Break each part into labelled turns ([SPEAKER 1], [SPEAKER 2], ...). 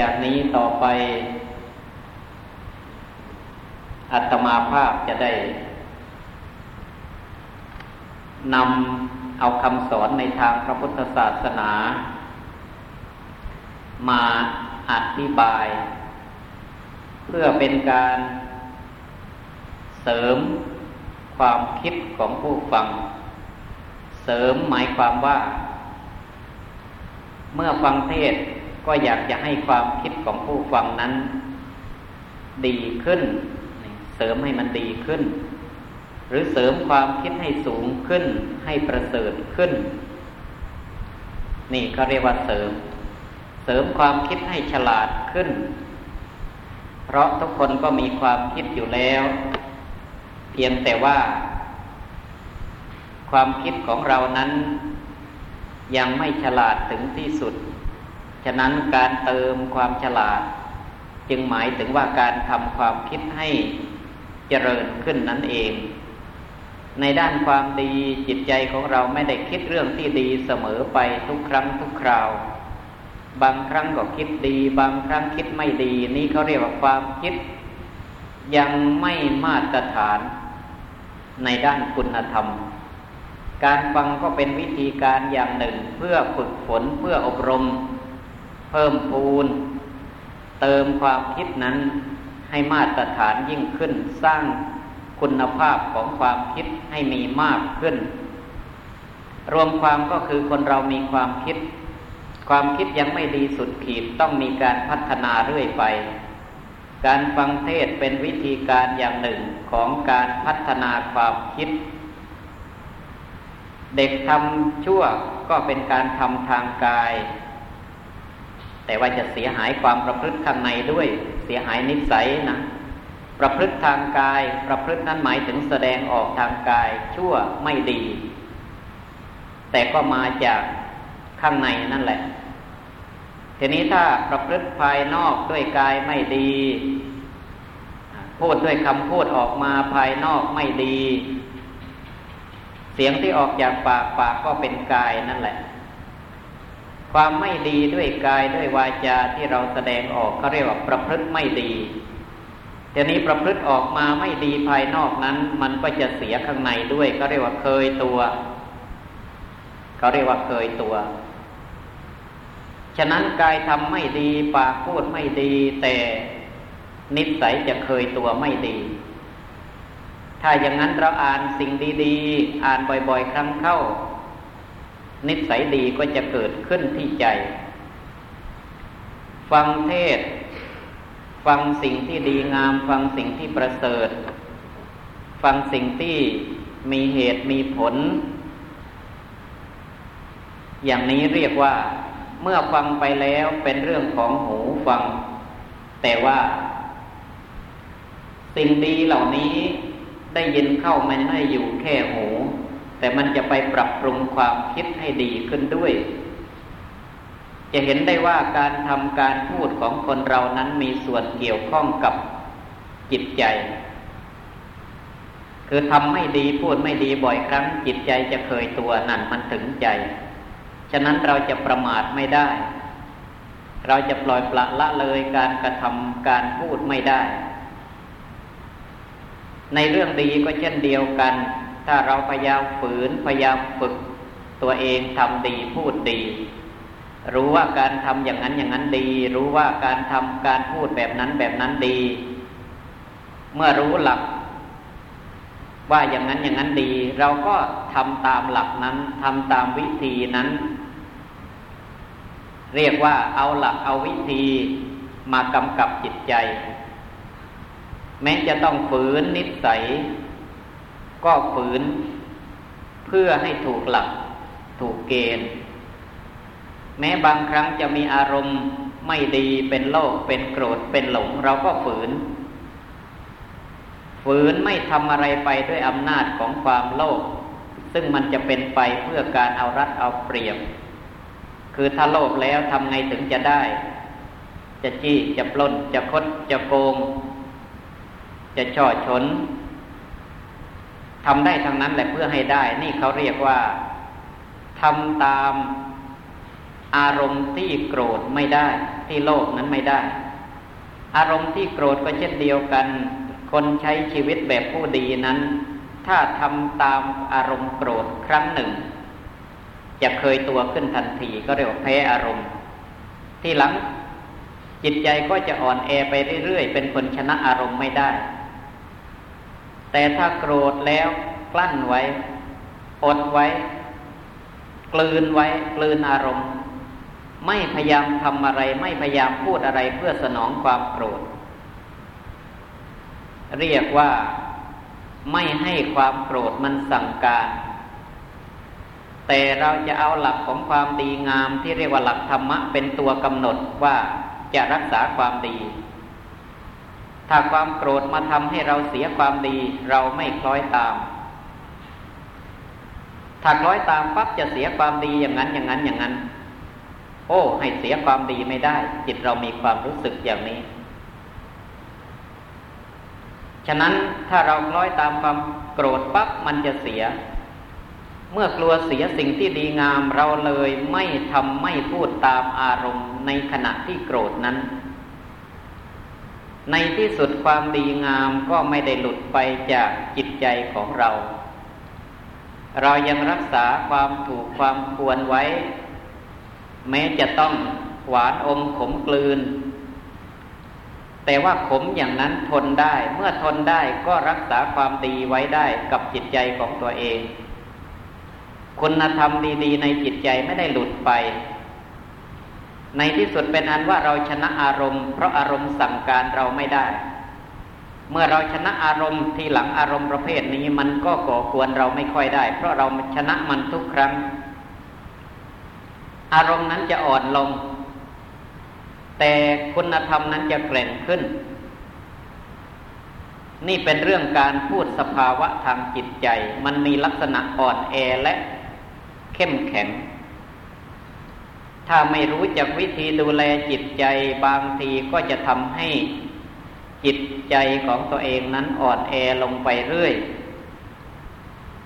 [SPEAKER 1] จากนี้ต่อไป อัตมาภาพจะได้นำเอาคำสอนในทางพระพุทธศาสนา มาอธิบาย เพื่อเป็นการเสริมความคิดของผู้ฟัง เสริมหมายความว่า เมื่อฟังเทศ ก็อยากจะให้ความคิดของผู้ฟังนั้น ดีขึ้น เสริมให้มันดีขึ้น หรือเสริมความคิดให้สูงขึ้น ให้ประเสริฐขึ้น นี่เขาเรียกว่าเสริม เสริมความคิดให้ฉลาดขึ้น เพราะทุกคนก็มีความคิดอยู่แล้ว เพียงแต่ว่า ความคิดของเรานั้น ยังไม่ฉลาดถึงที่สุด ฉะนั้นการเติมความฉลาด จึงหมายถึงว่าการทำความคิดให้เจริญขึ้นนั่นเอง ในด้านความดีจิตใจของเราไม่ได้คิดเรื่องที่ดีเสมอไปทุกครั้งทุกคราว บางครั้งก็คิดดี บางครั้งคิดไม่ดี นี่เขาเรียกว่าความคิด ยังไม่มาตรฐาน ในด้านคุณธรรม การฟังก็เป็นวิธีการอย่างหนึ่งเพื่อฝึกฝนเพื่ออบรม เพิ่มพูน เติมความคิดนั้นให้มาตรฐานยิ่งขึ้นสร้างคุณภาพของความคิดให้มีมากขึ้น รวมความก็คือคนเรามีความคิด ความคิดยังไม่ดีสุดขีดต้องมีการพัฒนาเรื่อยไป การฟังเทศเป็นวิธีการอย่างหนึ่งของการพัฒนาความคิด เด็กทำชั่วก็เป็นการทำทางกาย แต่ว่าจะเสียหายความประพฤติข้างในด้วย เสียหายนิสัยนะ ประพฤติทางกาย ประพฤตินั้นหมายถึงแสดงออกทางกาย ชั่วไม่ดี แต่ก็มาจากข้างในนั่นแหละ ทีนี้ถ้าประพฤติภายนอกด้วยกายไม่ดี พูดด้วยคำพูดออกมาภายนอกไม่ดี เสียงที่ออกจากปากปากก็เป็นกายนั่นแหละ ความไม่ดีด้วยกายด้วยวาจาที่เราแสดงออกเขาเรียกว่าประพฤติไม่ดีทีนี้ประพฤติออกมาไม่ดีภายนอกนั้น มันก็จะเสียข้างในด้วยเขาเรียกว่าเคยตัวเขาเรียกว่าเคยตัว ฉะนั้นกายทำไม่ดีปากพูดไม่ดี แต่นิสัยจะเคยตัวไม่ดี ถ้าอย่างนั้นเราอ่านสิ่งดี ๆ อ่านบ่อย ๆ ครั้งเข้า นิสัยดีก็จะเกิดขึ้นที่ใจ ฟังเทศ ฟังสิ่งที่ดีงาม ฟังสิ่งที่ประเสริฐ ฟังสิ่งที่มีเหตุมีผล อย่างนี้เรียกว่า เมื่อฟังไปแล้วเป็นเรื่องของหูฟัง แต่ว่า สิ่งดีเหล่านี้ได้ยินเข้ามันไม่อยู่แค่หู แต่มันจะไปปรับปรุงความคิดให้ดีขึ้นด้วย จะเห็นได้ว่าการทำการพูดของคนเรานั้นมีส่วนเกี่ยวข้องกับจิตใจ คือทำไม่ดีพูดไม่ดีบ่อยครั้ง จิตใจจะเคยตัวนั่นมันถึงใจ ฉะนั้นเราจะประมาทไม่ได้ เราจะปล่อยปละละเลยการกระทำการพูดไม่ได้ ในเรื่องดีก็เช่นเดียวกัน ถ้าเราพยายามฝืนพยายามฝึก ตัวเองทำดีพูดดี รู้ว่าการทำอย่างนั้นอย่างนั้นดี รู้ว่าการทำการพูดแบบนั้นแบบนั้นดี เมื่อรู้หลัก ว่าอย่างนั้นอย่างนั้นดี เราก็ทำตามหลักนั้นทำตามวิธีนั้น เรียกว่าเอาหลักเอาวิธีมากำกับจิตใจ แม้จะต้องฝืนนิสัย ก็ฝืน เพื่อให้ถูกหลัก ถูกเกณฑ์ แม้บางครั้งจะมีอารมณ์ไม่ดีเป็นโลภเป็นโกรธเป็นหลง เราก็ฝืน ฝืนไม่ทำอะไรไปด้วยอำนาจของความโลภซึ่งมันจะเป็นไปเพื่อการเอารัดเอาเปรียบ คือถ้าโลภแล้วทำไงถึงจะได้ จะจี้จะปล้นจะคดจะโกง จะช่อชน ทำได้ทั้งนั้นแหละเพื่อให้ได้ นี่เขาเรียกว่าทำตามอารมณ์ที่โกรธไม่ได้ ที่โลภนั้นไม่ได้ อารมณ์ที่โกรธก็เช่นเดียวกัน คนใช้ชีวิตแบบผู้ดีนั้น ถ้าทำตามอารมณ์โกรธครั้งหนึ่ง จะเคยตัวขึ้นทันทีก็เรียกว่าแพ้อารมณ์ ที่หลังจิตใจก็จะอ่อนแอไปเรื่อยๆ เป็นคนชนะอารมณ์ไม่ได้ แต่ถ้าโกรธแล้วกลั้นไว้อดไว้ กลืนไว้ กลืนอารมณ์ ไม่พยายามทำอะไร ไม่พยายามพูดอะไรเพื่อสนองความโกรธ เรียกว่าไม่ให้ความโกรธมันสั่งการ แต่เราจะเอาหลักของความดีงามที่เรียกว่าหลักธรรมะเป็นตัวกำหนดว่าจะรักษาความดี ถ้าความโกรธมาทำให้เราเสียความดี เราไม่คล้อยตาม ถ้าคล้อยตามปั๊บจะเสียความดีอย่างนั้นอย่างนั้นอย่างนั้น โอ้ ให้เสียความดีไม่ได้ จิตเรามีความรู้สึกอย่างนี้ ฉะนั้นถ้าเราคล้อยตามความโกรธปั๊บมันจะเสีย เมื่อกลัวเสียสิ่งที่ดีงามเราเลยไม่ทำไม่พูดตามอารมณ์ในขณะที่โกรธนั้น ในที่สุดความดีงามก็ไม่ได้หลุดไปจากจิตใจของเรา เรายังรักษาความถูกความควรไว้ แม้จะต้องหวานอมขมกลืน แต่ว่าขมอย่างนั้นทนได้ เมื่อทนได้ก็รักษาความดีไว้ได้กับจิตใจของตัวเอง คุณธรรมดี ๆ ในจิตใจไม่ได้หลุดไป ในที่สุดเป็นอันว่าเราชนะอารมณ์ เพราะอารมณ์สั่งการเราไม่ได้ เมื่อเราชนะอารมณ์ทีหลังอารมณ์ประเภทนี้มันก็ก่อกวนเราไม่ค่อยได้ เพราะเราชนะมันทุกครั้ง อารมณ์นั้นจะอ่อนลง แต่คุณธรรมนั้นจะแกร่งขึ้น นี่เป็นเรื่องการพูดสภาวะทางจิตใจ มันมีลักษณะอ่อนแอและ เข้มแข็ง ถ้าไม่รู้จักวิธีดูแลจิตใจบางทีก็จะทำให้จิตใจของตัวเองนั้นอ่อนแอลงไปเรื่อย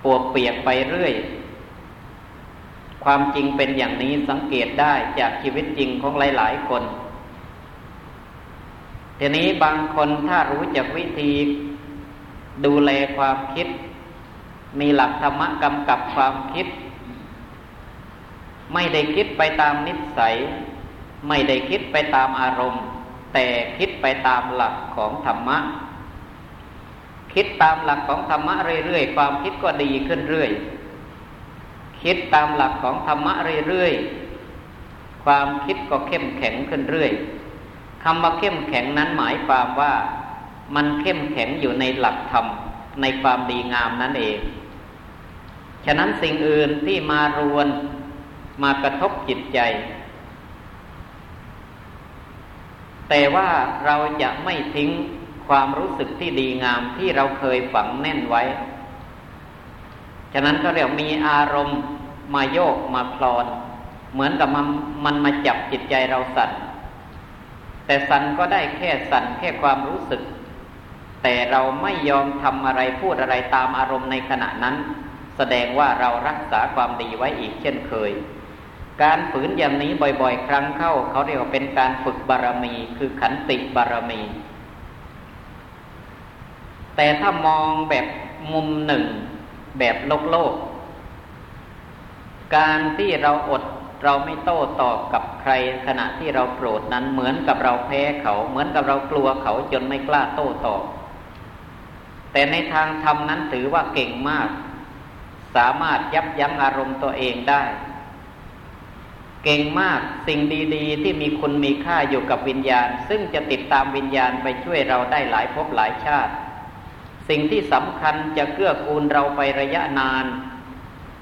[SPEAKER 1] ปวกเปียกไปเรื่อย ความจริงเป็นอย่างนี้สังเกตได้จากชีวิตจริงของหลาย ๆ คน ทีนี้บางคนถ้ารู้จักวิธีดูแลความคิด มีหลักธรรมะกำกับความคิด ไม่ได้คิดไปตามนิสัย ไม่ได้คิดไปตามอารมณ์ แต่คิดไปตามหลักของธรรมะ คิดตามหลักของธรรมะเรื่อยๆความคิดก็ดีขึ้นเรื่อย คิดตามหลักของธรรมะเรื่อยๆความคิดก็เข้มแข็งขึ้นเรื่อยคำว่าเข้มแข็งนั้นหมายความว่ามันเข้มแข็งอยู่ในหลักธรรมในความดีงามนั่นเอง ฉะนั้นสิ่งอื่นที่มารวน มากระทบจิตใจ แต่ว่าเราจะไม่ทิ้งความรู้สึกที่ดีงามที่เราเคยฝังแน่นไว้ ฉะนั้นก็เรียกมีอารมณ์มาโยกมาคลอน เหมือนกับมันมันมาจับจิตใจเราสั่น แต่สั่นก็ได้แค่สั่นแค่ความรู้สึก แต่เราไม่ยอมทำอะไรพูดอะไรตามอารมณ์ในขณะนั้น แสดงว่าเรารักษาความดีไว้อีกเช่นเคย การฝืนอย่างนี้บ่อย ๆ ครั้งเข้า เขาเรียกว่าเป็นการฝึกบารมี คือขันติบารมี แต่ถ้ามองแบบมุมหนึ่ง แบบโลกโลก การที่เราอดเราไม่โต้ตอบกับใครขณะที่เราโกรธนั้นเหมือนกับเราแพ้เขา เหมือนกับเรากลัวเขาจนไม่กล้าโต้ตอบ แต่ในทางธรรมนั้นถือว่าเก่งมาก สามารถยับยั้งอารมณ์ตัวเองได้ เก่งมากสิ่งดีๆ ที่มีคุณมีค่าอยู่กับวิญญาณ ซึ่งจะติดตามวิญญาณไปช่วยเราได้หลายภพหลายชาติ สิ่งที่สำคัญจะเกื้อกูลเราไประยะนาน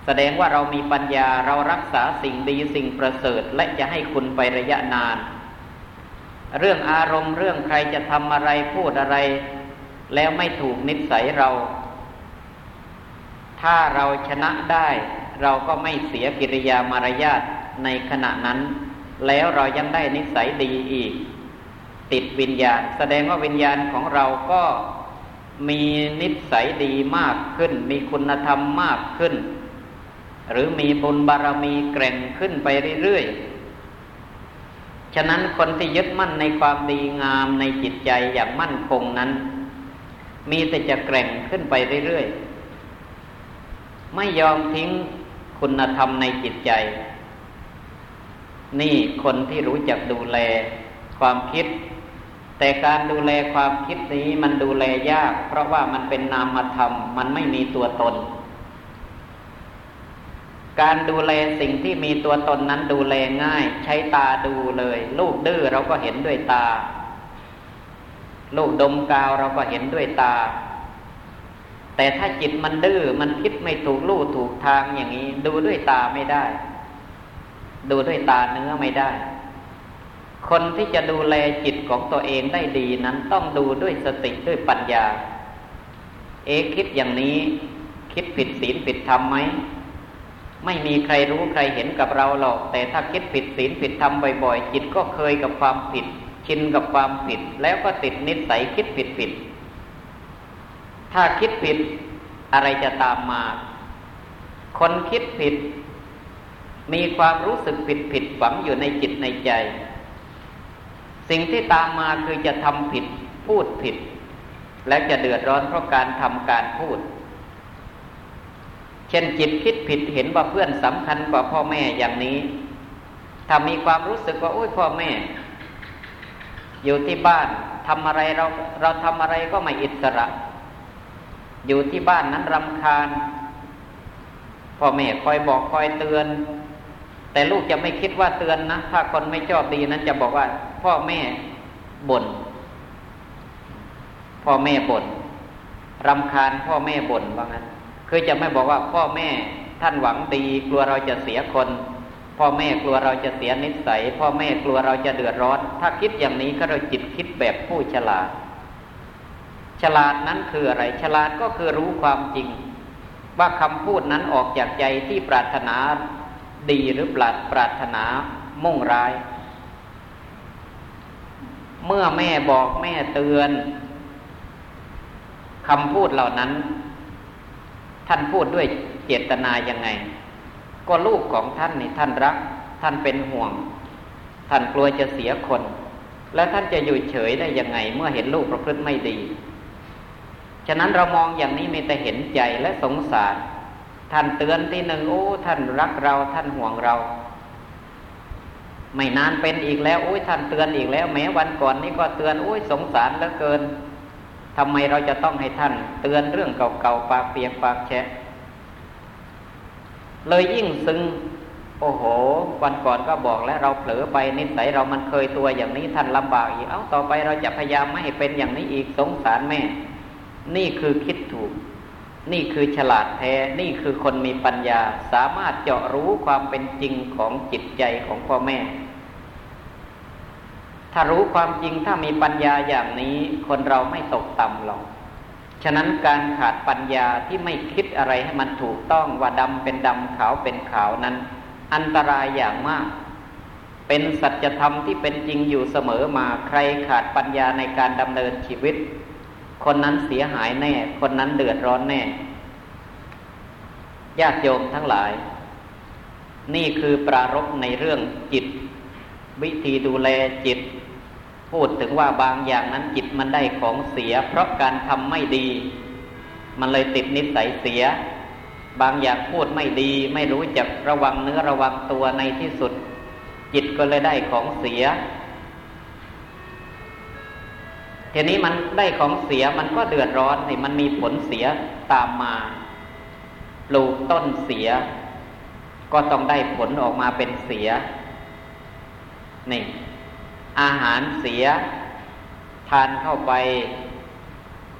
[SPEAKER 1] แสดงว่าเรามีปัญญาเรารักษาสิ่งดีสิ่งประเสริฐและจะให้คุณไประยะนาน เรื่องอารมณ์เรื่องใครจะทำอะไรพูดอะไร แล้วไม่ถูกนิสัยเรา ถ้าเราชนะได้ เราก็ไม่เสียกิริยามารยาท ในขณะนั้น แล้วเรายังได้นิสัยดีอีก ติดวิญญาณ แสดงว่าวิญญาณของเราก็มีนิสัยดีมากขึ้น มีคุณธรรมมากขึ้น หรือมีบุญบารมีแกร่งขึ้นไปเรื่อยๆ ฉะนั้นคนที่ยึดมั่นในความดีงามในจิตใจอย่างมั่นคงนั้น มีแต่จะแกร่งขึ้นไปเรื่อยๆ ไม่ยอมทิ้งคุณธรรมในจิตใจ นี่คนที่รู้จักดูแลความคิด แต่การดูแลความคิดนี้มันดูแลยาก เพราะว่ามันเป็นนามธรรม มันไม่มีตัวตน การดูแลสิ่งที่มีตัวตนนั้นดูแลง่าย ใช้ตาดูเลย ลูกดื้อเราก็เห็นด้วยตา ลูกดมกาวเราก็เห็นด้วยตา แต่ถ้าจิตมันดื้อมันคิดไม่ถูกลู่ถูกทางอย่างนี้ ดูด้วยตาไม่ได้ ดูด้วยตาเนื้อไม่ได้ คนที่จะดูแลจิตของตัวเองได้ดีนั้นต้องดูด้วยสติด้วยปัญญา เอคิดอย่างนี้คิดผิดศีลผิดธรรมไหมไม่มีใครรู้ใครเห็นกับเราหรอก แต่ถ้าคิดผิดศีลผิดธรรมบ่อยๆจิตก็เคยกับความผิด ชินกับความผิด แล้วก็ติดนิสัยคิดผิดผิด ถ้าคิดผิดอะไรจะตามมา คนคิดผิด มีความรู้สึกผิดผิดฝังอยู่ในจิตในใจ สิ่งที่ตามมาคือจะทำผิดพูดผิด และจะเดือดร้อนเพราะการทำการพูด เช่นจิตคิดผิดเห็นว่าเพื่อนสำคัญกว่าพ่อแม่อย่างนี้ถ้ามีความรู้สึกว่าโอ้ยพ่อแม่ อยู่ที่บ้านทำอะไรเราเราทำอะไรก็ไม่อิสระ อยู่ที่บ้านนั้นรำคาญพ่อแม่คอยบอกคอยเตือน แต่ลูกจะไม่คิดว่าเตือนนะ ถ้าคนไม่ชอบดีนั้นจะบอกว่า พ่อแม่บน่นพ่อแม่บน่นรำคาญพ่อแม่บ่นว่างั้น คือจะไม่บอกว่าพ่อแม่ท่านหวังดี กลัวเราจะเสียคน พ่อแม่กลัวเราจะเสียนิสัย พ่อแม่กลัวเราจะเดือดร้อน ถ้าคิดอย่างนี้ก็เราจิตคิดแบบผู้ฉลาด ฉลาดนั้นคืออะไร ฉลาดก็คือรู้ความจริง ว่าคำพูดนั้นออกจากใจที่ปรารถนา ดีหรือปรารปรารถนามุ่งร้าย เมื่อแม่บอกแม่เตือนคำพูดเหล่านั้น ท่านพูดด้วยเจตนายังไง ก็ลูกของท่านนี่ท่านรัก ท่านเป็นห่วง ท่านกลัวจะเสียคน แล้วท่านจะอยู่เฉยได้ยังไง เมื่อเห็นลูกประพฤติไม่ดี ฉะนั้นเรามองอย่างนี้มีแต่เห็นใจและสงสาร ท่านเตือนทีหนึ่งโอ้ท่านรักเราท่านห่วงเรา ไม่นานเป็นอีกแล้วโอ้ยท่านเตือนอีกแล้ว แม้วันก่อนนี้ก็เตือนโอ้ยสงสารเหลือเกินทำไมเราจะต้องให้ท่าน เตือนเรื่องเก่าๆปากเปียกปากแฉะเลยยิ่งซึ้งโอ้โห วันก่อนก็บอกแล้วเราเผลอไปนิสัยเรามันเคยตัวอย่างนี้ท่านลำบากอีกเอาต่อไปเราจะพยายามไม่ให้เป็นอย่างนี้อีกสงสารแม่ นี่คือคิดถูก นี่คือฉลาดแท้ นี่คือคนมีปัญญา สามารถเจาะรู้ความเป็นจริงของจิตใจของพ่อแม่ ถ้ารู้ความจริงถ้ามีปัญญาอย่างนี้คนเราไม่ตกต่ำหรอก ฉะนั้นการขาดปัญญาที่ไม่คิดอะไรให้มันถูกต้องว่าดำเป็นดำขาวเป็นขาวนั้น อันตรายอย่างมาก เป็นสัจธรรมที่เป็นจริงอยู่เสมอมาใครขาดปัญญาในการดำเนินชีวิต คนนั้นเสียหายแน่ คนนั้นเดือดร้อนแน่ ญาติโยมทั้งหลาย นี่คือปรารบในเรื่องจิต วิธีดูแลจิต พูดถึงว่าบางอย่างนั้นจิตมันได้ของเสีย เพราะการทำไม่ดี มันเลยติดนิสัยเสีย บางอย่างพูดไม่ดี ไม่รู้จักระวังเนื้อระวังตัวในที่สุด จิตก็เลยได้ของเสีย ทีนี้มันได้ของเสียมันก็เดือดร้อนนี่มันมีผลเสียตามมาปลูกต้นเสีย ก็ต้องได้ผลออกมาเป็นเสีย นี่ อาหารเสีย ทานเข้าไป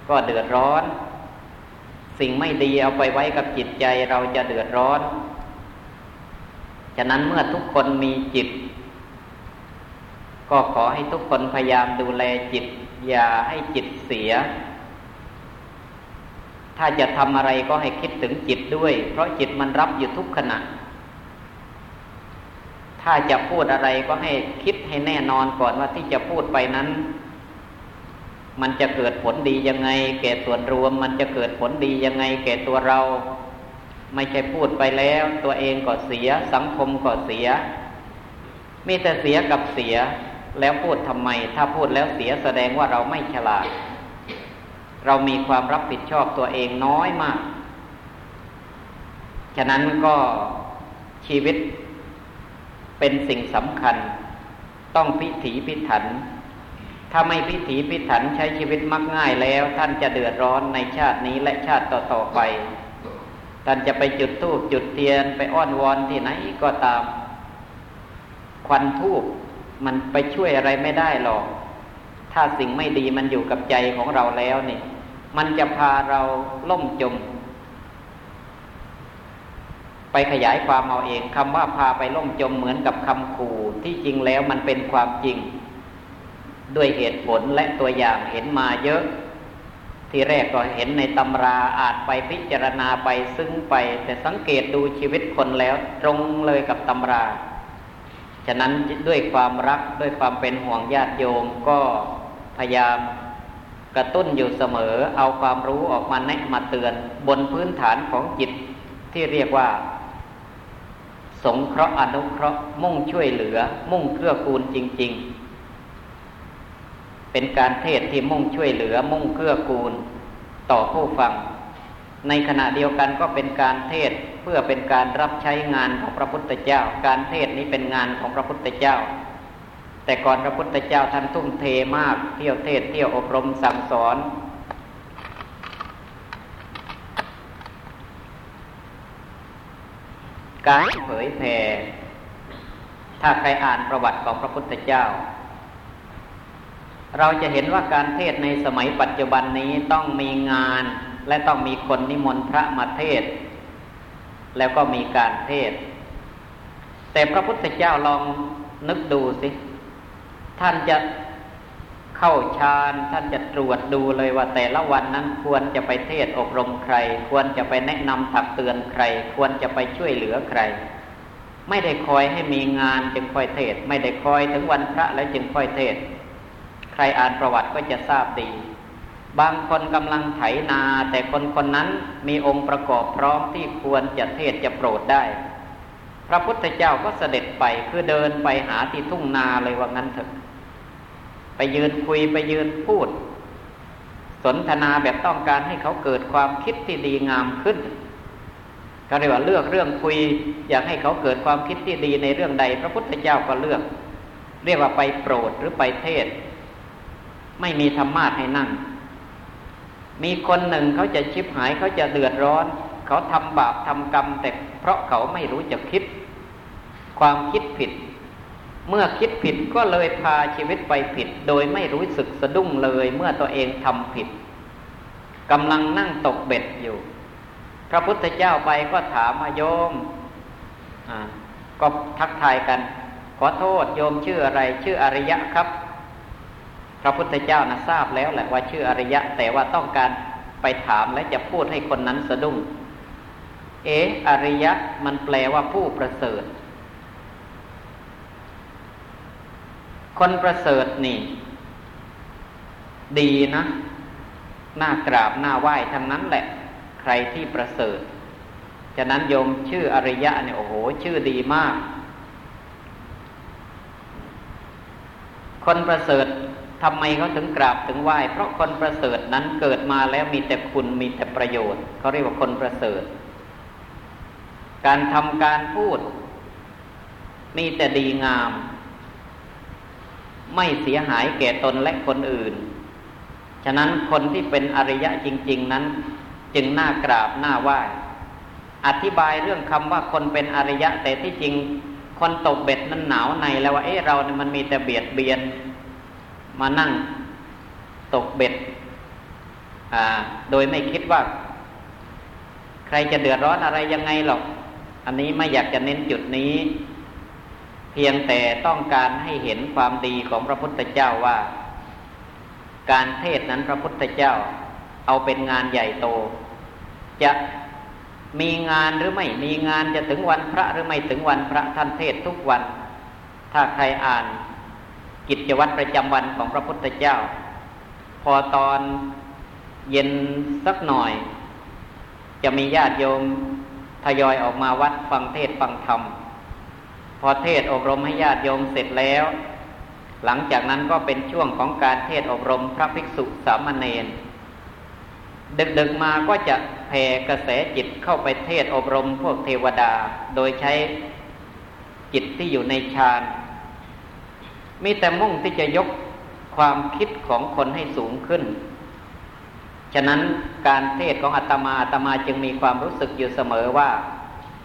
[SPEAKER 1] ก็เดือดร้อน สิ่งไม่ดีเอาไปไว้กับจิตใจเราจะเดือดร้อนฉะนั้นเมื่อทุกคนมีจิต ก็ขอให้ทุกคนพยายามดูแลจิต อย่าให้จิตเสีย ถ้าจะทำอะไรก็ให้คิดถึงจิตด้วย เพราะจิตมันรับอยู่ทุกขณะ ถ้าจะพูดอะไรก็ให้คิดให้แน่นอนก่อนว่าที่จะพูดไปนั้น มันจะเกิดผลดียังไง แก่ส่วนรวม มันจะเกิดผลดียังไง แก่ตัวเรา ไม่ใช่พูดไปแล้ว ตัวเองก็เสีย สังคมก็เสียมีแต่เสียกับเสีย แล้วพูดทำไม ถ้าพูดแล้วเสียแสดงว่าเราไม่ฉลาด เรามีความรับผิดชอบตัวเองน้อยมาก ฉะนั้นก็ชีวิตเป็นสิ่งสำคัญ ต้องพิถีพิถัน ถ้าไม่พิถีพิถันใช้ชีวิตมักง่ายแล้ว ท่านจะเดือดร้อนในชาตินี้และชาติต่อๆไป ท่านจะไปจุดธูปจุดเทียนไปอ้อนวอนที่ไหนก็ตาม ควันทูบ มันไปช่วยอะไรไม่ได้หรอก ถ้าสิ่งไม่ดีมันอยู่กับใจของเราแล้วนี่ มันจะพาเราล่มจม ไปขยายความเอาเองคำว่าพาไปล่มจมเหมือนกับคำขู่ที่จริงแล้วมันเป็นความจริง ด้วยเหตุผลและตัวอย่างเห็นมาเยอะ ที่แรกก็เห็นในตำราอาจไปพิจารณาไปซึ้งไป แต่สังเกตดูชีวิตคนแล้ว ตรงเลยกับตำรา ฉะนั้นด้วยความรักด้วยความเป็นห่วงญาติโยมก็พยายามกระตุ้นอยู่เสมอ เอาความรู้ออกมาแนะมาเตือน บนพื้นฐานของจิตที่เรียกว่า สงเคราะห์อนุเคราะห์มุ่งช่วยเหลือ มุ่งเกื้อกูลจริง ๆ เป็นการเทศที่มุ่งช่วยเหลือ มุ่งเกื้อกูลต่อผู้ฟัง ในขณะเดียวกันก็เป็นการเทศ เพื่อเป็นการรับใช้งานของพระพุทธเจ้า การเทศนี้เป็นงานของพระพุทธเจ้า แต่ก่อนพระพุทธเจ้าท่านทุ่มเทมาก เที่ยวเทศเที่ยวอบรมสั่งสอน การเผยแผ่ถ้าใครอ่านประวัติของพระพุทธเจ้า เราจะเห็นว่าการเทศในสมัยปัจจุบันนี้ต้องมีงานและต้องมีคนนิมนต์พระมาเทศ แล้วก็มีการเทศ แต่พระพุทธเจ้าลองนึกดูสิ ท่านจะเข้าฌานท่านจะตรวจดูเลยว่าแต่ละวันนั้นควรจะไปเทศอบรมใคร ควรจะไปแนะนำถักเตือนใคร ควรจะไปช่วยเหลือใคร ไม่ได้คอยให้มีงานจึงคอยเทศ ไม่ได้คอยถึงวันพระแล้วจึงคอยเทศ ใครอ่านประวัติก็จะทราบดี บางคนกำลังไถนา แต่คนคนนั้นมีองค์ประกอบพร้อมที่ควรจะเทศจะโปรดได้ พระพุทธเจ้าก็เสด็จไปคือเดินไปหาที่ทุ่งนาเลยว่างั้นเถอะ ไปยืนคุยไปยืนพูด สนทนาแบบต้องการให้เขาเกิดความคิดที่ดีงามขึ้น ก็เรียกว่าเลือกเรื่องคุย อยากให้เขาเกิดความคิดที่ดีในเรื่องใด พระพุทธเจ้าก็เลือก เรียกว่าไปโปรดหรือไปเทศ ไม่มีธรรมะให้นั่ง มีคนหนึ่งเขาจะชิบหายเขาจะเดือดร้อน เขาทำบาปทำกรรม แต่เพราะเขาไม่รู้จะคิด ความคิดผิด เมื่อคิดผิดก็เลยพาชีวิตไปผิด โดยไม่รู้สึกสะดุ้งเลย เมื่อตัวเองทำผิดกำลังนั่งตกเบ็ดอยู่ พระพุทธเจ้าไปก็ถามมาโยมก็ทักทายกัน ขอโทษโยมชื่ออะไร ชื่ออริยะครับ พระพุทธเจ้านะทราบแล้วแหละว่าชื่ออริยะ แต่ว่าต้องการไปถามและจะพูดให้คนนั้นสะดุ้ง เออริยะมันแปลว่าผู้ประเสริฐ คนประเสริฐนี่ ดีนะหน้ากราบหน้าไหว้ทั้งนั้นแหละ ใครที่ประเสริฐฉะนั้นโยมชื่ออริยะเนี่ยโอ้โห ชื่อดีมาก คนประเสริฐ ทำไมเขาถึงกราบถึงไหว้เพราะคนประเสริฐนั้นเกิดมาแล้วมีแต่คุณมีแต่ประโยชน์เขาเรียกว่าคนประเสริฐ การทำการพูด มีแต่ดีงาม ไม่เสียหายแก่ตนและคนอื่น ฉะนั้นคนที่เป็นอริยะจริง ๆ นั้น จึงน่ากราบน่าไหว้อธิบายเรื่องคำว่าคนเป็นอริยะแต่ที่จริง คนตกเบ็ดนั้นหนาวในแล้วว่าเอ๊ะเราเนี่ยมันมีแต่เบียดเบียน มานั่งตกเบ็ดโดยไม่คิดว่า ใครจะเดือดร้อนอะไรยังไงหรอก อันนี้ไม่อยากจะเน้นจุดนี้ เพียงแต่ต้องการให้เห็นความดีของพระพุทธเจ้าว่า การเทศนั้นพระพุทธเจ้า เอาเป็นงานใหญ่โต จะมีงานหรือไม่มีงานจะถึงวันพระหรือไม่ถึงวันพระท่านเทศทุกวัน ถ้าใครอ่าน กิจวัตรประจำวันของพระพุทธเจ้า พอตอนเย็นสักหน่อย จะมีญาติโยมทยอยออกมาวัดฟังเทศฟังธรรม พอเทศอบรมให้ญาติโยมเสร็จแล้ว หลังจากนั้นก็เป็นช่วงของการเทศอบรมพระภิกษุสามเณรดึกๆมาก็จะแผ่กระแสจิตเข้าไปเทศอบรมพวกเทวดา โดยใช้จิตที่อยู่ในฌาน มีแต่มุ่งที่จะยกความคิดของคนให้สูงขึ้น ฉะนั้นการเทศของอาตมาอาตมาจึงมีความรู้สึกอยู่เสมอว่า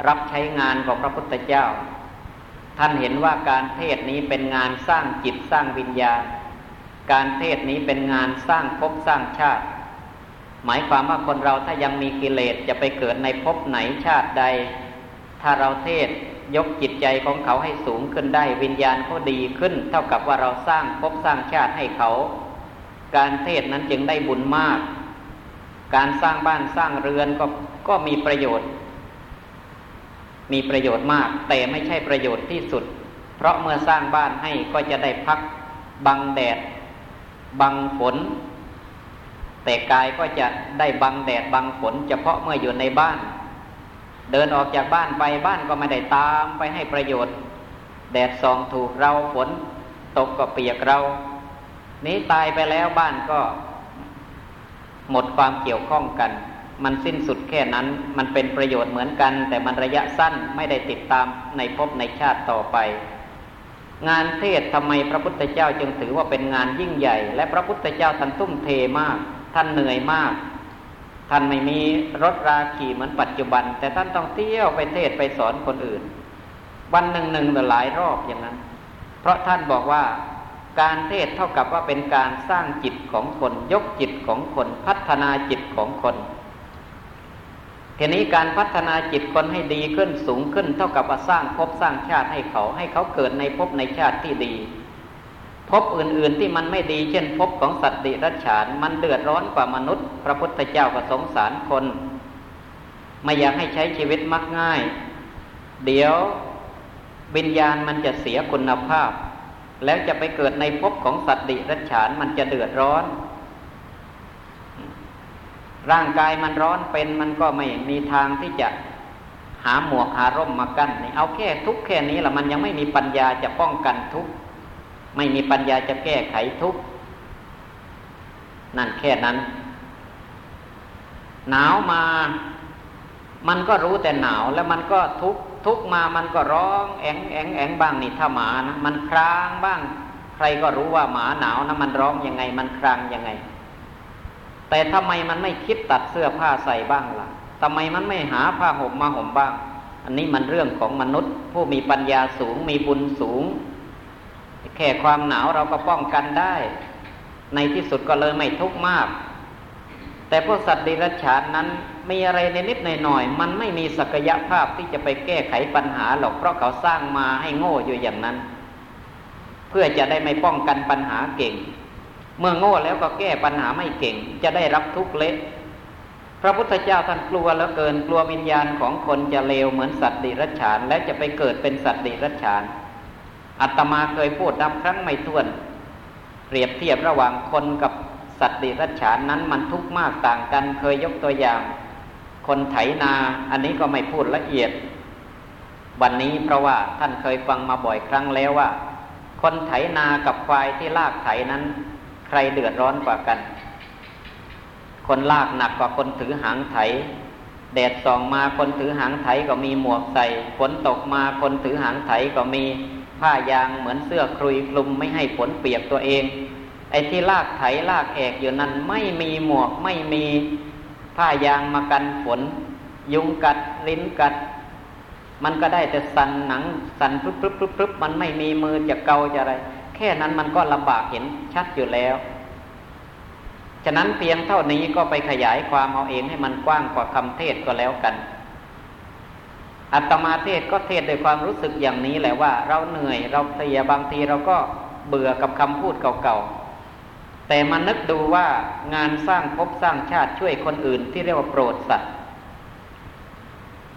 [SPEAKER 1] รับใช้งานของพระพุทธเจ้า ท่านเห็นว่าการเทศนี้เป็นงานสร้างจิตสร้างวิญญาณ การเทศนี้เป็นงานสร้างภพสร้างชาติ หมายความว่าคนเราถ้ายังมีกิเลสจะไปเกิดในภพไหนชาติใด ถ้าเราเทศ ยกจิตใจของเขาให้สูงขึ้นได้วิญญาณเขาดีขึ้น เท่ากับว่าเราสร้างภพสร้างชาติให้เขา การเทศนั้นจึงได้บุญมาก การสร้างบ้านสร้างเรือนก็ก็มีประโยชน์ มีประโยชน์มาก แต่ไม่ใช่ประโยชน์ที่สุด เพราะเมื่อสร้างบ้านให้ก็จะได้พักบังแดด บังฝน แต่กายก็จะได้บังแดดบังฝน เฉพาะเมื่ออยู่ในบ้าน เดินออกจากบ้านไปบ้านก็ไม่ได้ตามไปให้ประโยชน์ แดดส่องถูกเราฝนตกก็เปียกเรานี้ตายไปแล้วบ้านก็ หมดความเกี่ยวข้องกัน มันสิ้นสุดแค่นั้น มันเป็นประโยชน์เหมือนกัน แต่มันระยะสั้นไม่ได้ติดตามในภพในชาติต่อไป งานเทศทำไมพระพุทธเจ้าจึงถือว่าเป็นงานยิ่งใหญ่ และพระพุทธเจ้าท่านทุ่มเทมาก ท่านเหนื่อยมาก ท่านไม่มีรถราขี่เหมือนปัจจุบัน แต่ท่านต้องเที่ยวไปเทศไปสอนคนอื่น วันหนึ่งหนึ่งหลายรอบอย่างนั้น เพราะท่านบอกว่าการเทศเท่ากับว่าเป็นการสร้างจิตของคนยกจิตของคนพัฒนาจิตของคนทีนี้การพัฒนาจิตคนให้ดีขึ้นสูงขึ้น เท่ากับว่าสร้างภพสร้างชาติให้เขา ให้เขาเกิดในภพในชาติที่ดีภพอื่นๆที่มันไม่ดี เช่นภพของสัตว์ดิรัจฉาน มันเดือดร้อนกว่ามนุษย์ ระพุทธเจ้าก็สงสารคน ไม่อยากให้ใช้ชีวิตมักง่าย เดี๋ยววิญญาณมันจะเสียคุณภาพ แล้วจะไปเกิดในภพของสัตว์ดิรัจฉานมันจะเดือดร้อน ร่างกายมันร้อนเป็นมันก็ไม่มีทางที่จะหาหมวกหาร่มมากั้นเอาแค่ทุกแค่นี้ละมันยังไม่มีปัญญาจะป้องกันทุกไม่มีปัญญาจะแก้ไขทุกข์นั่นแค่นั้น หนาวมา มันก็รู้แต่หนาวแล้วมันก็ทุกทุกมามันก็ร้องแองแองแองบ้างนี่ถ้าหมานะมันครางบ้าง ใครก็รู้ว่าหมาหนาวนะมันร้องยังไง มันครางยังไง แต่ทำไมมันไม่คิดตัดเสื้อผ้าใส่บ้างล่ะทำไมมันไม่หาผ้าห่มมาห่มบ้าง อันนี้มันเรื่องของมนุษย์ ผู้มีปัญญาสูงมีบุญสูงแค่ความหนาวเราก็ป้องกันได้ ในที่สุดก็เลยไม่ทุกข์มาก แต่พวกสัตว์ดิรัจฉานนั้นมีอะไรในนิดในหน่อยมันไม่มีศักยภาพที่จะไปแก้ไขปัญหาหรอกเพราะเขาสร้างมาให้โง่อยู่อย่างนั้น เพื่อจะได้ไม่ป้องกันปัญหาเก่ง เมื่อโง่แล้วก็แก้ปัญหาไม่เก่ง จะได้รับทุกข์เละพระพุทธเจ้าท่านกลัวแล้วเกินกลัววิญญาณของคนจะเลวเหมือนสัตว์ดิรัจฉาน และจะไปเกิดเป็นสัตว์ดิรัจฉานอาตมาเคยพูดนับครั้งไม่ถ้วน เปรียบเทียบระหว่างคนกับ สัตว์ดิรัจฉานนั้นมันทุกข์มากต่างกัน เคยยกตัวอย่าง คนไถนา อันนี้ก็ไม่พูดละเอียด วันนี้เพราะว่าท่านเคยฟังมาบ่อยครั้งแล้วว่า คนไถนากับควายที่ลากไถนั้น ใครเดือดร้อนกว่ากัน คนลากหนักกว่าคนถือหางไถแดดส่องมาคนถือหางไถก็มีหมวกใส่ฝนตกมาคนถือหางไถก็มีผ้ายางเหมือนเสื้อคลุยคลุมไม่ให้ฝนเปียกตัวเอง ไอ้ที่ลากไถลากแอกอยู่นั้นไม่มีหมวกไม่มีผ้ายางมากันฝน ยุงกัดลิ้นกัด มันก็ได้แต่สันหนัง สันปุ๊บปุ๊บปุ๊บปุ๊บมันไม่มีมือจะเกาจะอะไร แค่นั้นมันก็ลำบากเห็นชัดอยู่แล้ว ฉะนั้นเพียงเท่านี้ก็ไปขยายความเอาเองให้มันกว้างกว่าคำเทศก็แล้วกันอัตมาเทศก็เทศด้วยความรู้สึกอย่างนี้แหละว่า เราเหนื่อยเราเพลียบางทีเราก็เบื่อกับคำพูดเก่าๆ แต่มานึกดูว่างานสร้างภพสร้างชาติช่วยคนอื่นที่เรียกว่าโปรดสัตว์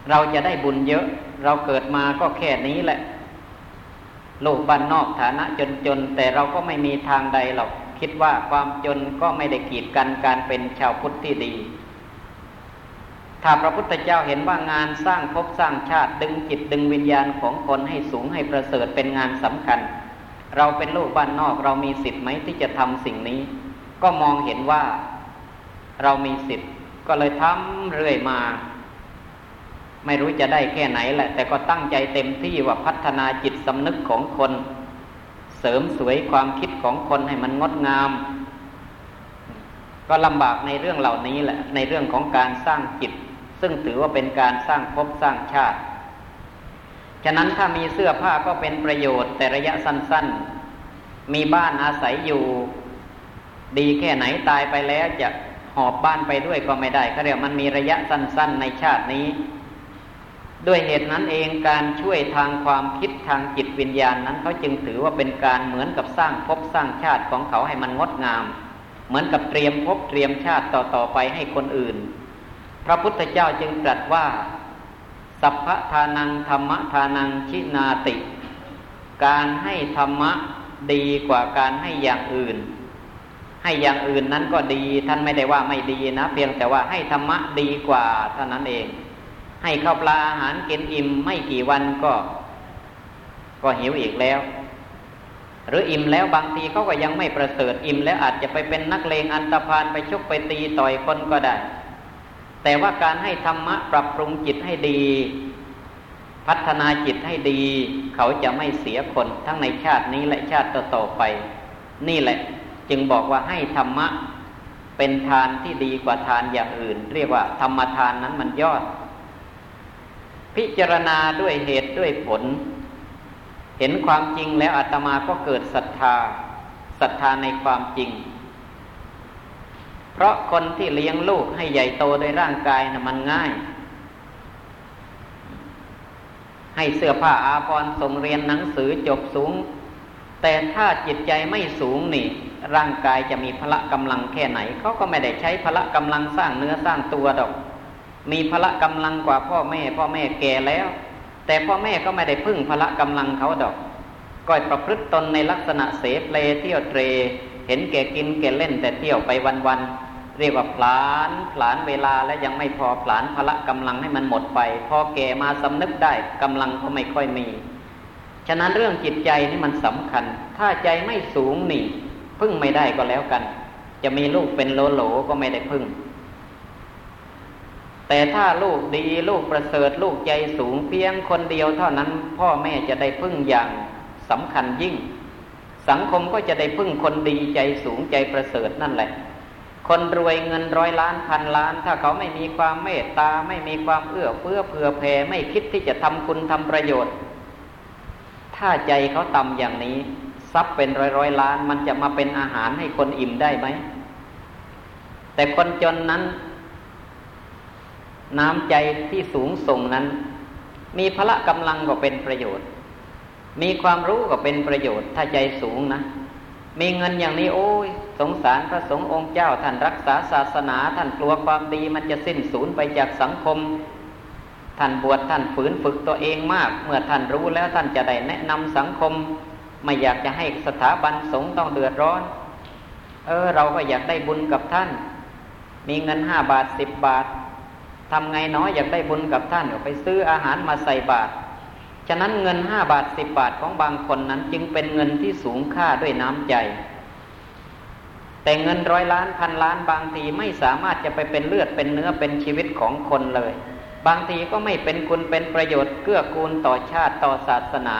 [SPEAKER 1] เราจะได้บุญเยอะ เราเกิดมาก็แค่นี้แหละ โลกบ้านนอกฐานะจนๆแต่เราก็ไม่มีทางใดหรอกคิดว่าความจนก็ไม่ได้กีดกันการเป็นชาวพุทธที่ดี ถ้าพระพุทธเจ้าเห็นว่างานสร้างภพสร้างชาติดึงจิตดึงวิญญาณของคนให้สูงให้ประเสริฐเป็นงานสำคัญ เราเป็นลูกบ้านนอกเรามีสิทธิ์ไหมที่จะทำสิ่งนี้ ก็มองเห็นว่าเรามีสิทธิ์ก็เลยทำเรื่อยมา ไม่รู้จะได้แค่ไหนแหละ แต่ก็ตั้งใจเต็มที่ว่าพัฒนาจิตสำนึกของคน เสริมสวยความคิดของคนให้มันงดงาม ก็ลำบากในเรื่องเหล่านี้แหละ ในเรื่องของการสร้างจิต ซึ่งถือว่าเป็นการสร้างภพสร้างชาติ ฉะนั้นถ้ามีเสื้อผ้าก็เป็นประโยชน์แต่ระยะสั้น ๆ มีบ้านอาศัยอยู่ ดีแค่ไหนตายไปแล้วจะหอบบ้านไปด้วยก็ไม่ได้เขาเรียกมันมีระยะสั้น ๆ ในชาตินี้ ด้วยเหตุนั้นเองการช่วยทางความคิดทางจิตวิญญาณนั้นเขาจึงถือว่าเป็นการเหมือนกับสร้างภพสร้างชาติของเขาให้มันงดงาม เหมือนกับเตรียมภพเตรียมชาติต่อๆไปให้คนอื่น พระพุทธเจ้าจึงตรัสว่า สัพพทานังธรรมทานังชินาติ การให้ธรรมะดีกว่าการให้อย่างอื่น ให้อย่างอื่นนั้นก็ดี ท่านไม่ได้ว่าไม่ดีนะ เพียงแต่ว่าให้ธรรมะดีกว่าเท่านั้นเอง ให้ข้าวปลาอาหารกินอิ่มไม่กี่วันก็ ก็หิวอีกแล้ว หรืออิ่มแล้วบางทีเขาก็ยังไม่ประเสริฐอิ่มแล้วอาจจะไปเป็นนักเลงอันตรพานไปชกไปตีต่อยคนก็ได้ แต่ว่าการให้ธรรมะปรับปรุงจิตให้ดี พัฒนาจิตให้ดี เขาจะไม่เสียคนทั้งในชาตินี้และชาติต่อไป นี่แหละจึงบอกว่าให้ธรรมะเป็นทานที่ดีกว่าทานอย่างอื่น เรียกว่าธรรมทานนั้นมันยอด พิจารณาด้วยเหตุด้วยผล เห็นความจริงแล้วอาตมาก็เกิดศรัทธาศรัทธาในความจริง เพราะคนที่เลี้ยงลูกให้ใหญ่โตโดยร่างกายนะ่ะมันง่าย ให้เสื้อผ้าอาภรณ์ส่งเรียนหนังสือจบสูง แต่ถ้าจิตใจไม่สูงนี่ ร่างกายจะมีพละกำลังแค่ไหนเขาก็ไม่ได้ใช้พละกำลังสร้างเนื้อสร้างตัวดอก มีพละกำลังกว่าพ่อแม่ พ่อแม่แก่แล้ว แต่พ่อแม่ก็ไม่ได้พึ่งพละกำลังเขาดอกก็ประพฤติตนในลักษณะเสเพลเที่ยวเตร เห็นแก่กินแก่เล่นแต่เที่ยวไปวันๆเรียกว่าผลานผลานเวลาและยังไม่พอผลานพละกำลังให้มันหมดไป พอแก่มาสำนึกได้กำลังก็ไม่ค่อยมี ฉะนั้นเรื่องจิตใจนี่มันสำคัญ ถ้าใจไม่สูงหนี่พึ่งไม่ได้ก็แล้วกัน จะมีลูกเป็นโลโหลก็ไม่ได้พึ่ง แต่ถ้าลูกดีลูกประเสริฐลูกใจสูงเพียงคนเดียวเท่านั้นพ่อแม่จะได้พึ่งอย่างสำคัญยิ่ง สังคมก็จะได้พึ่งคนดีใจสูงใจประเสริฐนั่นแหละ คนรวยเงินร้อยล้านพันล้าน ถ้าเขาไม่มีความเมตตา ไม่มีความเอื้อเฟื้อเผื่อแผ่ไม่คิดที่จะทำคุณทำประโยชน์ ถ้าใจเขาต่ำอย่างนี้ ทรัพย์เป็นร้อยร้อยล้าน มันจะมาเป็นอาหารให้คนอิ่มได้ไหมแต่คนจนนั้น น้ำใจที่สูงส่งนั้น มีพละกำลังก็เป็นประโยชน์ มีความรู้ก็เป็นประโยชน์ถ้าใจสูงนะ มีเงินอย่างนี้โอ้ย สงสารพระสงฆ์องค์เจ้าท่านรักษาศาสนา ท่านกลัวความดีมันจะสิ้นสูญไปจากสังคม ท่านบวชท่านฝืนฝึกตัวเองมาก เมื่อท่านรู้แล้วท่านจะได้แนะนำสังคม ไม่อยากจะให้สถาบันสงฆ์ต้องเดือดร้อน เออ เราก็อยากได้บุญกับท่าน มีเงินห้าบาทสิบบาททำไงน้อยอยากได้บุญกับท่านก็ไปซื้ออาหารมาใส่บาตร ฉะนั้นเงินห้าบาทสิบบาทของบางคนนั้นจึงเป็นเงินที่สูงค่าด้วยน้ำใจ แต่เงินร้อยล้านพันล้านบางทีไม่สามารถจะไปเป็นเลือดเป็นเนื้อเป็นชีวิตของคนเลย บางทีก็ไม่เป็นคุณเป็นประโยชน์เกื้อกูลต่อชาติต่อศาสนา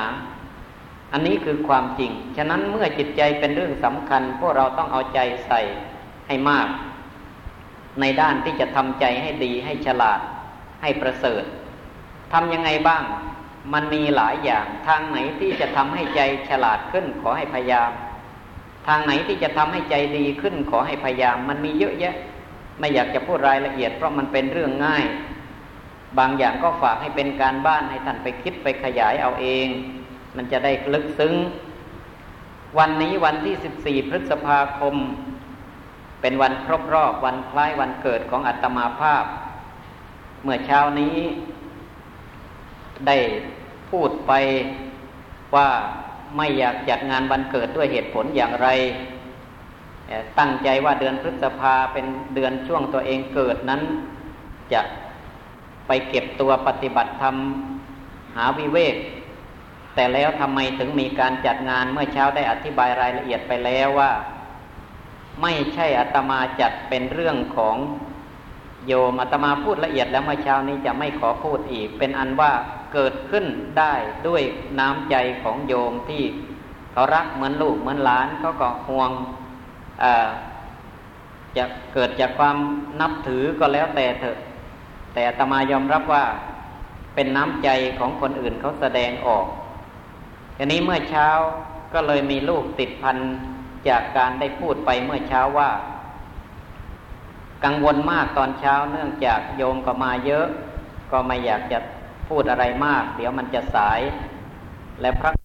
[SPEAKER 1] อันนี้คือความจริง ฉะนั้นเมื่อจิตใจเป็นเรื่องสำคัญ พวกเราต้องเอาใจใส่ให้มาก ในด้านที่จะทำใจให้ดีให้ฉลาดให้ประเสริฐทำยังไงบ้าง มันมีหลายอย่าง ทางไหนที่จะทำให้ใจฉลาดขึ้นขอให้พยายาม ทางไหนที่จะทำให้ใจดีขึ้นขอให้พยายาม มันมีเยอะแยะ ไม่อยากจะพูดรายละเอียดเพราะมันเป็นเรื่องง่าย บางอย่างก็ฝากให้เป็นการบ้านให้ท่านไปคิดไปขยายเอาเอง มันจะได้ลึกซึ้ง วันนี้วันที่สิบสี่พฤษภาคม เป็นวันครบรอบวันคล้ายวันเกิดของอัตมาภาพ เมื่อเช้านี้ ได้พูดไปว่าไม่อยากจัดงานวันเกิดด้วยเหตุผลอย่างไร ตั้งใจว่าเดือนพฤษภาเป็นเดือนช่วงตัวเองเกิดนั้น จะไปเก็บตัวปฏิบัติธรรมหาวิเวก แต่แล้วทำไมถึงมีการจัดงานเมื่อเช้าได้อธิบายรายละเอียดไปแล้วว่า ไม่ใช่อัตมาจัดเป็นเรื่องของโยมอาตมาพูดละเอียดแล้วเมื่อเช้านี้จะไม่ขอพูดอีก เป็นอันว่า เกิดขึ้นได้ด้วยน้ำใจของโยมที่เขารักเหมือนลูกเหมือนหลานเขาก็ห่วงจะเกิดจากความนับถือก็แล้วแต่เถอะ แต่ตมายอมรับว่าเป็นน้ำใจของคนอื่นเขาแสดงออกทีนี้เมื่อเช้าก็เลยมีลูกติดพันจากการได้พูดไปเมื่อเช้าว่า กังวลมากตอนเช้าเนื่องจากโยมก็มาเยอะ ก็ไม่อยากจะ พูดอะไรมาก เดี๋ยวมันจะสาย และพระ